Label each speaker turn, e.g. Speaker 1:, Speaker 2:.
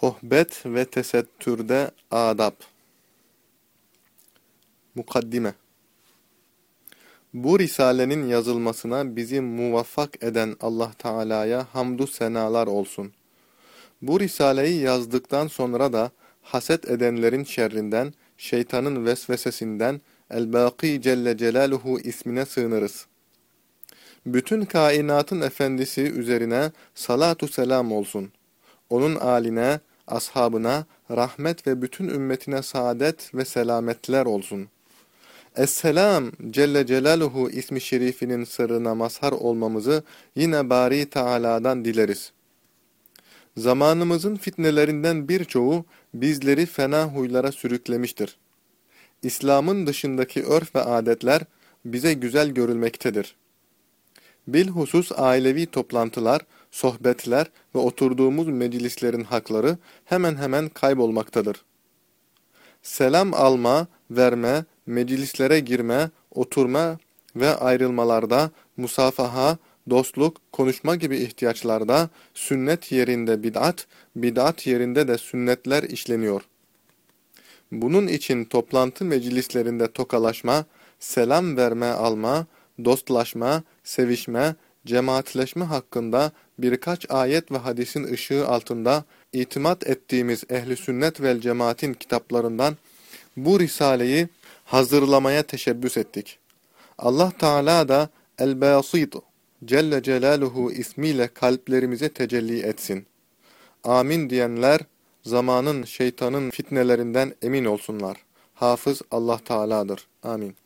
Speaker 1: Sohbet ve tesettürde adab. Mukaddime Bu risalenin yazılmasına bizi muvaffak eden Allah Teala'ya hamdü senalar olsun. Bu risaleyi yazdıktan sonra da haset edenlerin şerrinden, şeytanın vesvesesinden El-Bâkî Celle Celaluhu ismine sığınırız. Bütün kainatın efendisi üzerine salatu selam olsun onun aline, ashabına, rahmet ve bütün ümmetine saadet ve selametler olsun. Esselam Celle Celaluhu ismi şerifinin sırrına mazhar olmamızı yine Bari Teala'dan dileriz. Zamanımızın fitnelerinden birçoğu bizleri fena huylara sürüklemiştir. İslam'ın dışındaki örf ve adetler bize güzel görülmektedir. Bilhusus ailevi toplantılar, sohbetler ve oturduğumuz meclislerin hakları hemen hemen kaybolmaktadır. Selam alma, verme, meclislere girme, oturma ve ayrılmalarda, musafaha, dostluk, konuşma gibi ihtiyaçlarda sünnet yerinde bid'at, bid'at yerinde de sünnetler işleniyor. Bunun için toplantı meclislerinde tokalaşma, selam verme alma, dostlaşma, sevişme, cemaatleşme hakkında birkaç ayet ve hadisin ışığı altında itimat ettiğimiz ehli sünnet vel cemaatin kitaplarından bu risaleyi hazırlamaya teşebbüs ettik. Allah Teala da El-Basit Celle Celaluhu ismiyle kalplerimize tecelli etsin. Amin diyenler zamanın şeytanın fitnelerinden emin olsunlar. Hafız Allah Teala'dır. Amin.